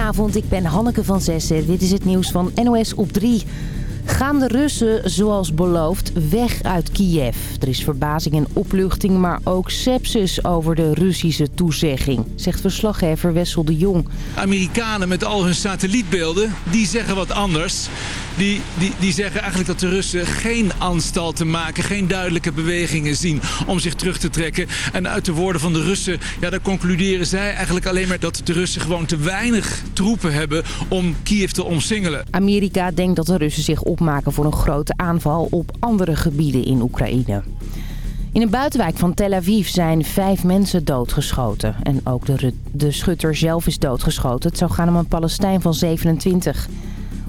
Goedenavond, ik ben Hanneke van Zessen. Dit is het nieuws van NOS op 3. Gaan de Russen, zoals beloofd, weg uit Kiev? Er is verbazing en opluchting, maar ook sepsis over de Russische toezegging, zegt verslaggever Wessel de Jong. Amerikanen met al hun satellietbeelden, die zeggen wat anders. Die, die, die zeggen eigenlijk dat de Russen geen anstalten maken, geen duidelijke bewegingen zien om zich terug te trekken. En uit de woorden van de Russen, ja, daar concluderen zij eigenlijk alleen maar dat de Russen gewoon te weinig troepen hebben om Kiev te omsingelen. Amerika denkt dat de Russen zich opmaken voor een grote aanval op andere gebieden in Oekraïne. In een buitenwijk van Tel Aviv zijn vijf mensen doodgeschoten. En ook de, de schutter zelf is doodgeschoten. Het zou gaan om een Palestijn van 27.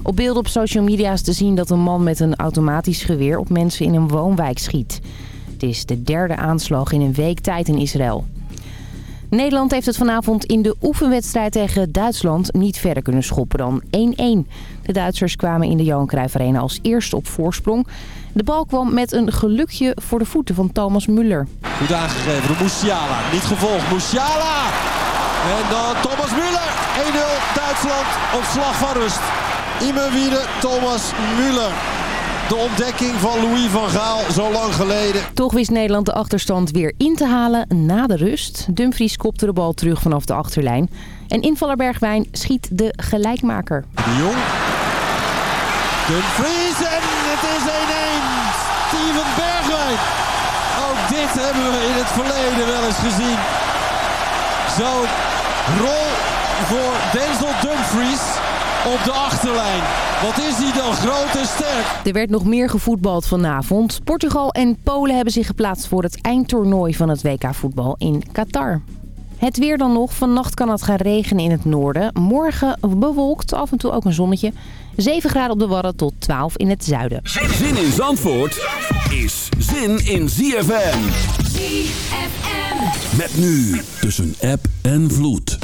Op beelden op social media is te zien dat een man met een automatisch geweer op mensen in een woonwijk schiet. Het is de derde aanslag in een week tijd in Israël. Nederland heeft het vanavond in de oefenwedstrijd tegen Duitsland niet verder kunnen schoppen dan 1-1. De Duitsers kwamen in de Johan Cruijff Arena als eerste op voorsprong. De bal kwam met een gelukje voor de voeten van Thomas Müller. Goed aangegeven door Musiala. Niet gevolgd. Musiala! En dan Thomas Müller. 1-0 Duitsland op slag van rust. Immerwiede Thomas Müller. De ontdekking van Louis van Gaal zo lang geleden. Toch wist Nederland de achterstand weer in te halen na de rust. Dumfries kopte de bal terug vanaf de achterlijn. En invaller Bergwijn schiet de gelijkmaker. De Jong. Dumfries en het is 1-1. Steven Bergwijn. Ook dit hebben we in het verleden wel eens gezien. Zo'n rol voor Denzel Dumfries op de achterlijn. Wat is hij dan groot en sterk. Er werd nog meer gevoetbald vanavond. Portugal en Polen hebben zich geplaatst voor het eindtoernooi van het WK voetbal in Qatar. Het weer dan nog. Vannacht kan het gaan regenen in het noorden. Morgen bewolkt, af en toe ook een zonnetje. 7 graden op de Wadden tot 12 in het zuiden. Zin in Zandvoort is zin in ZFM. ZFM. Met nu tussen app en vloed.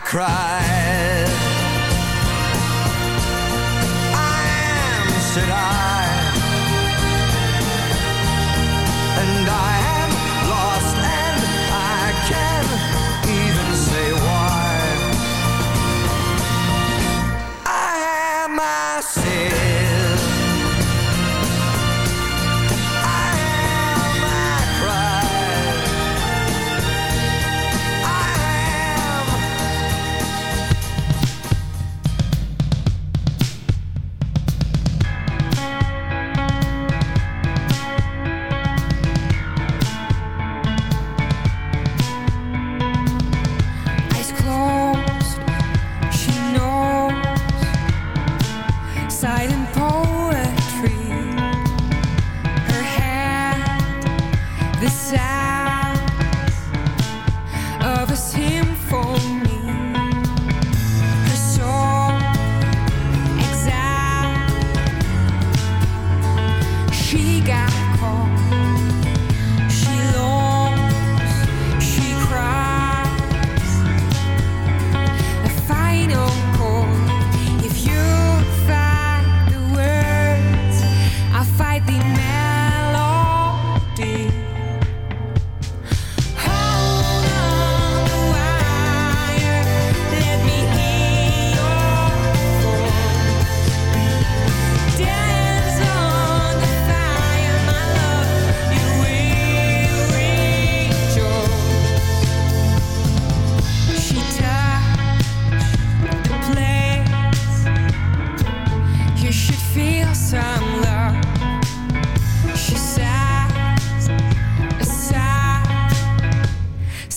I cried.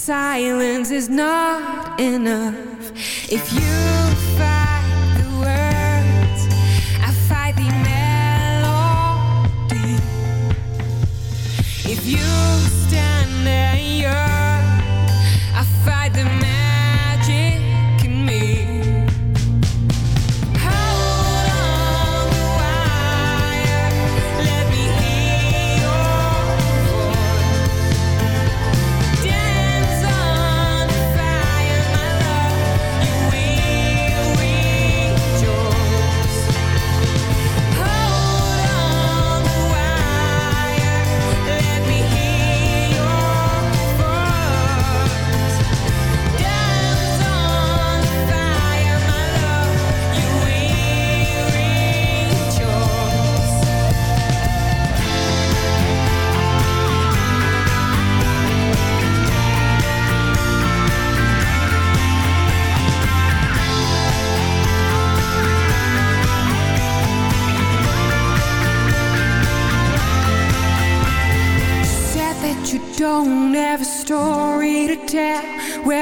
silence is not enough. If you fight the words I fight the melody. If you stand there you're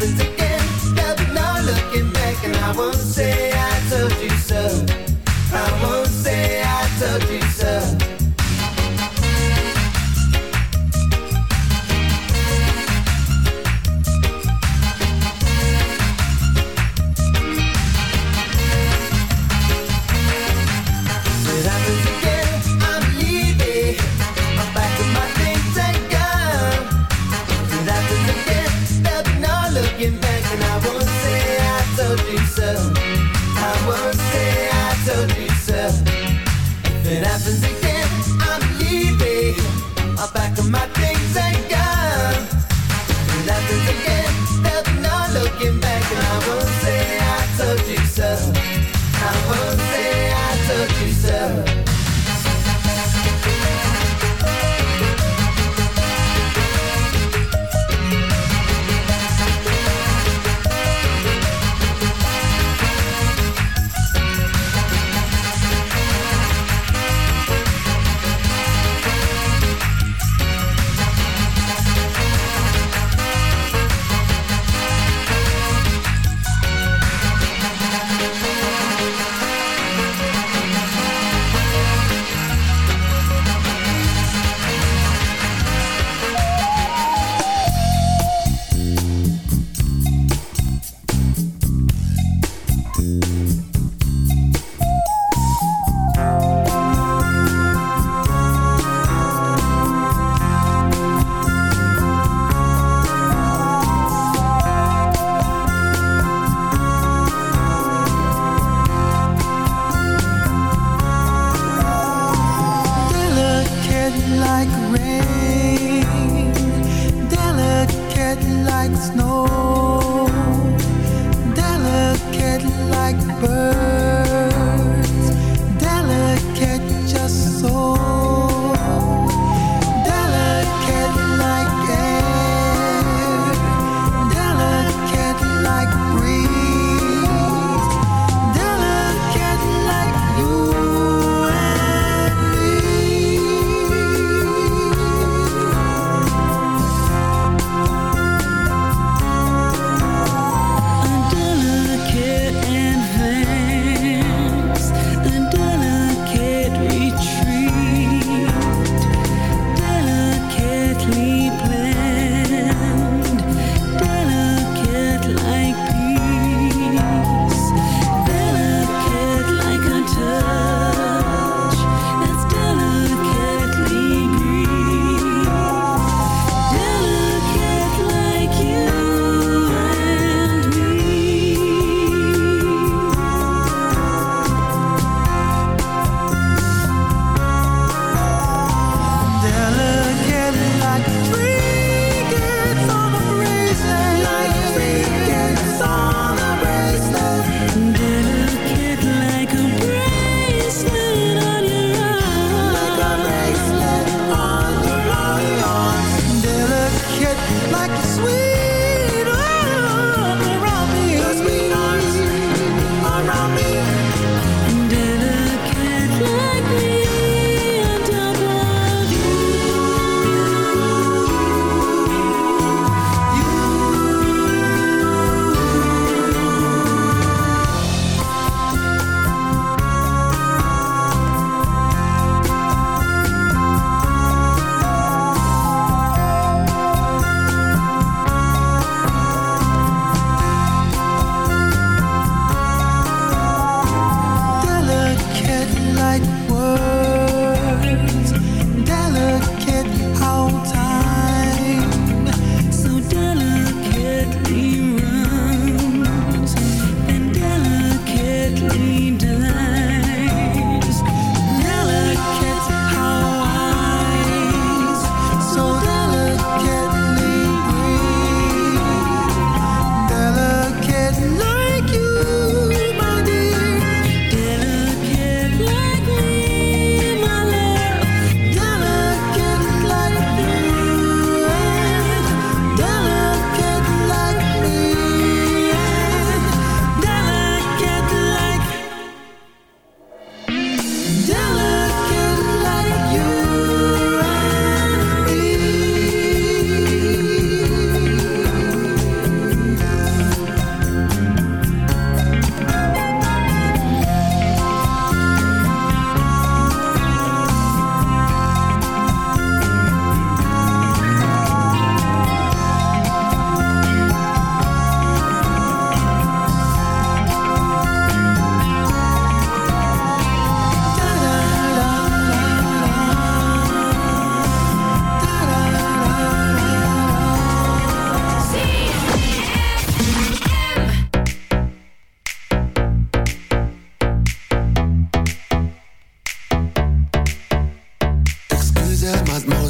Happens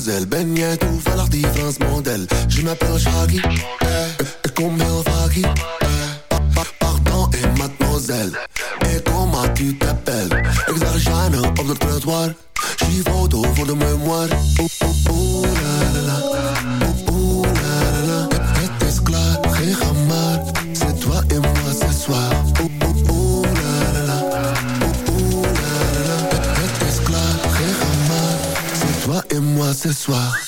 Ben jij toevallig die Frans model? Je m'appelle Shaggy, et ik kom heel vaak hier. Eh, pardon, et mademoiselle, et comment tu t'appelles? Ik zag Jeanne op de trottoir, zie foto voor de memoire. Oh, oh, oh. ce soir.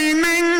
flaming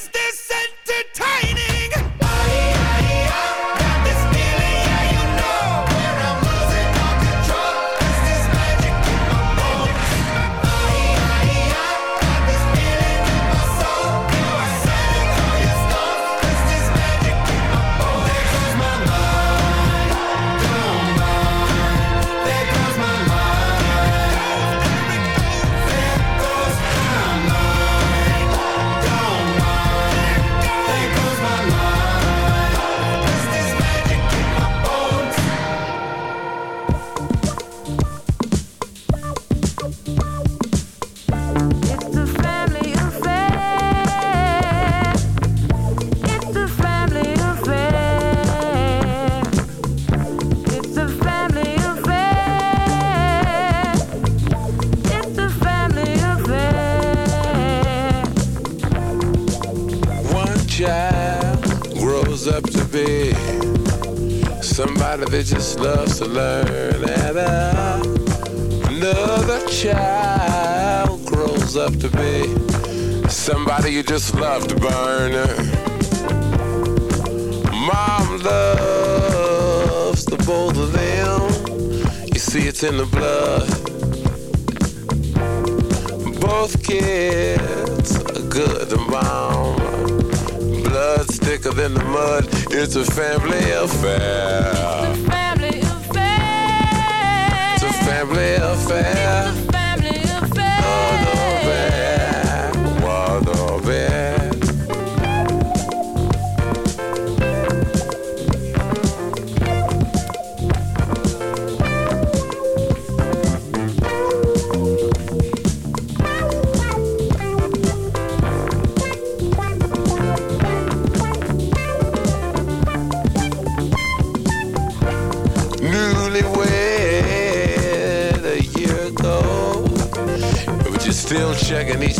mud. It's a family affair. It's a Family affair. It's a family affair.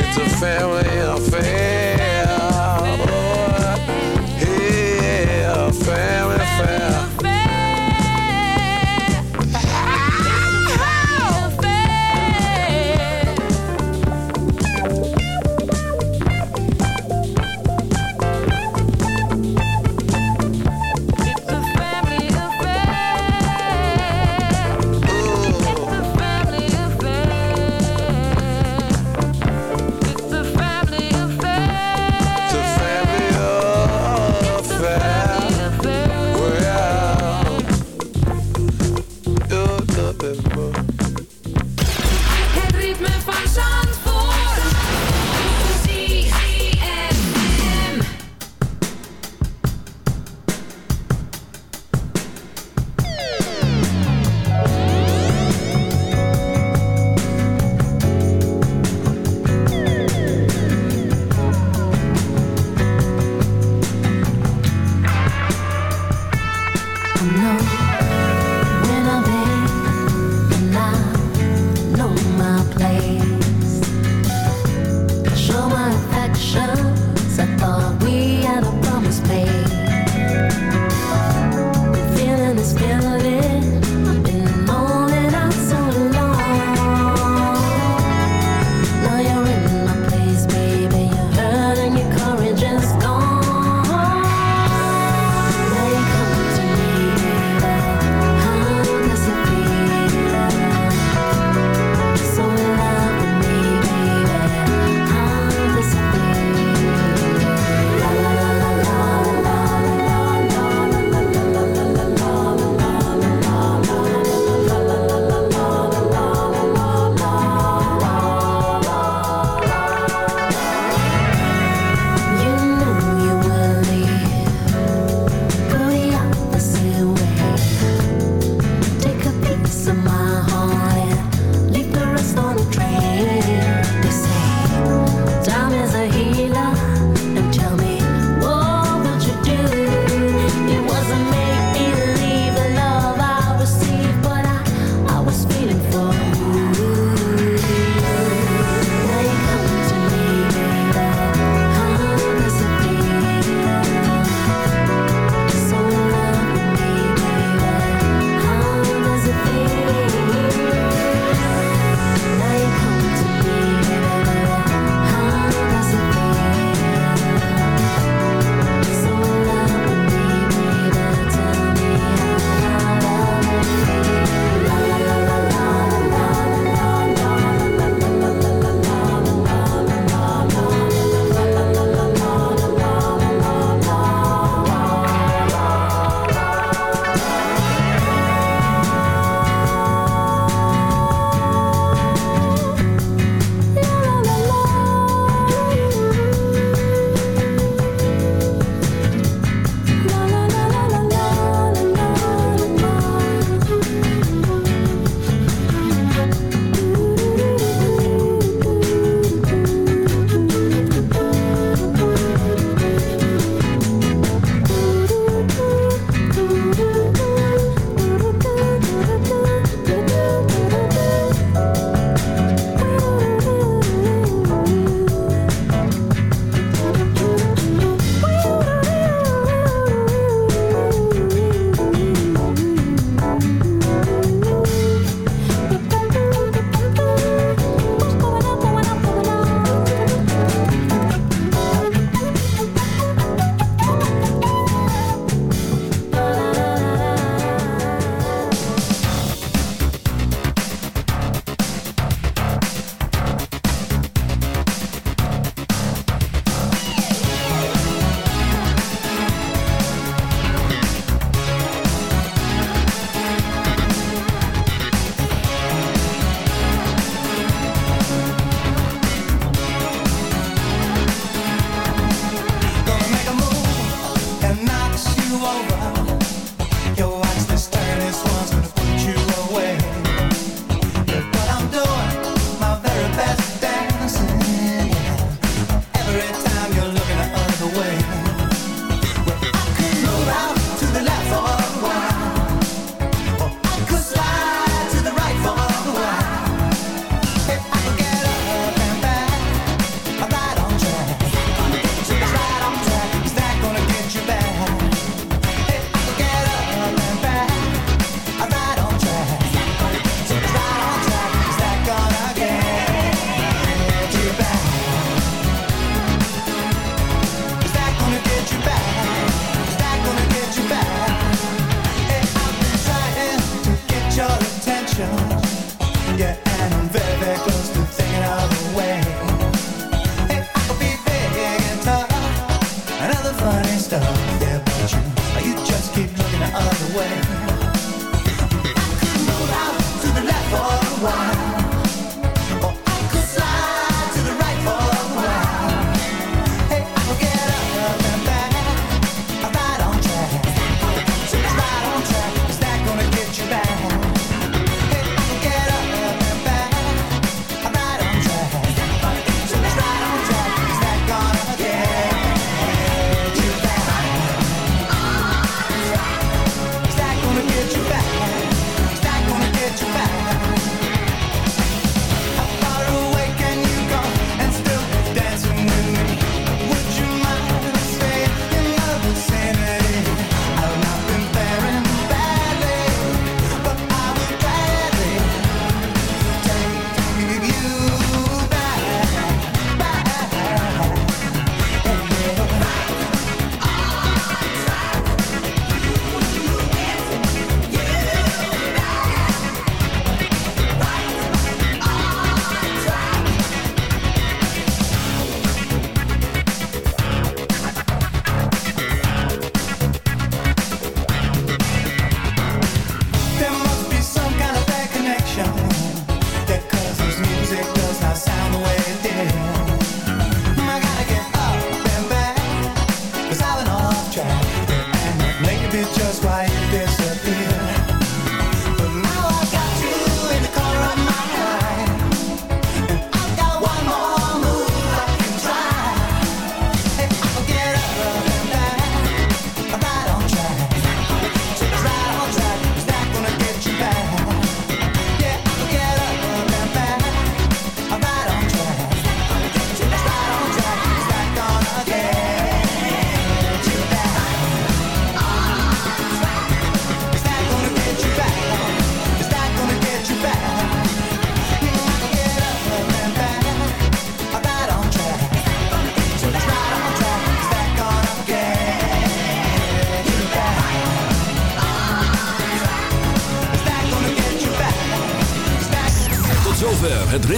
It's a family affair. Boy. Yeah, family affair.